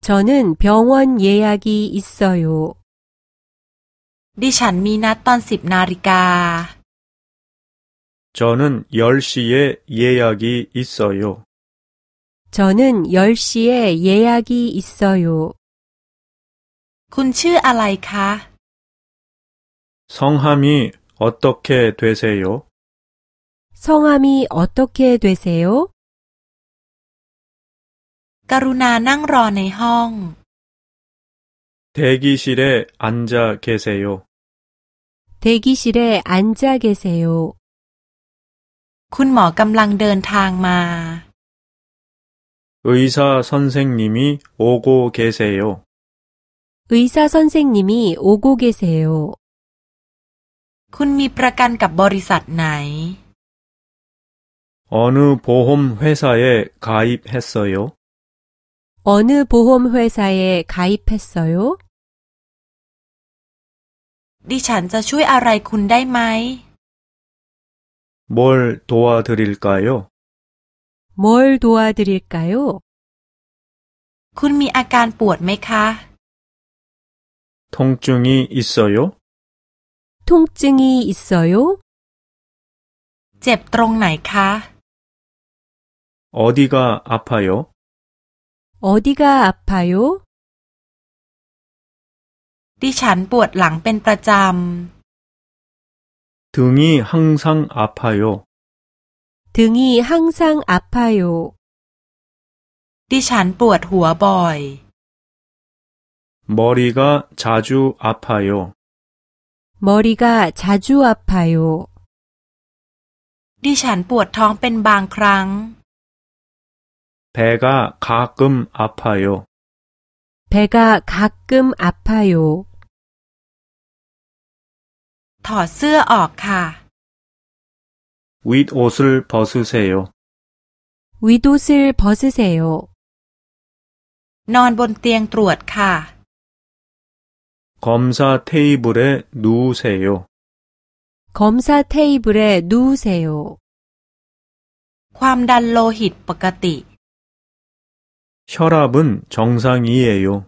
저는 병원 예약이 있어요. ดิฉันมีนัดตอนสิบนาฬิกา 저는 10시에 예약이 있어요. 저는 10시에 예약이 있어요. คุณชื่ออะไรคะ 성함이 어떻게 되세요? 성함이 어떻게 되세요? กรุณานั่งรอในห้อง 대기실에 앉아 계세요. 대기실에 앉아 계세요. คุณหมอกำลังเดินทางมา 의사 선생님이 오고 계세요. 의사 선생님이 오고 계세요. คุณมีประกันกับบริษัทไหน 어느 보험 회사에 가입했어요? 어느 보험 회사에 가입했어요? ดิฉันจะช่วยอะไรคุณได้ไหม 뭘 도와드릴까요? 뭘 도와드릴까요? คุณมีอาการปวดไหมคะ 통증이 있어요? 통증이 있어요? เจ็บตรงไหนคะ 어디가 아파요? 어디가 아파요? ดิฉันปวดหลังเป็นประจ 등이 항상 아파요. 등이 항상 아파요. ำดิฉันปวดหัวบ่อย 머리가 자주 아파요. 머리가 자주 아파요. ดิฉันปวดท้องเป็นบางครั้ง 배가 가끔 아파요. 배가 가끔 아파요. ถอดเสื้อออกค่ะ 윗옷을 벗으세요. 윗옷을 벗으세요. นอนบนเตียงตรวจค่ะ 검사 테이블에 누우세요. 검사 테이블에 누우세요. ความดันโลหิตปกติ 혈압은 정상이에요.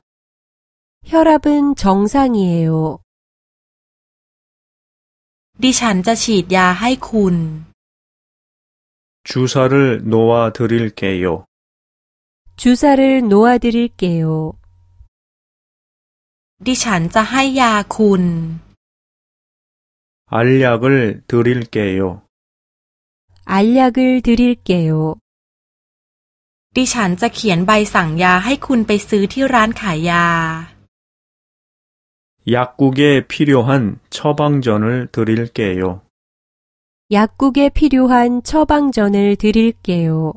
혈압은 정상이에요. ดิฉันจะฉีดยาให้คุณ 주사를 놓아 드릴게요. 주사를 놓아 드릴게요. ดิฉันจะให้ยาคุณ 알약을 드릴게요. 알약을 드릴게요. ดิฉันจะเขียนใบสั่งยาให้คุณไปซื้อที่ร้านขายยา 약국에 필요한 처방전을 드릴게요. 약국에 필요한 처방전을 드릴게요.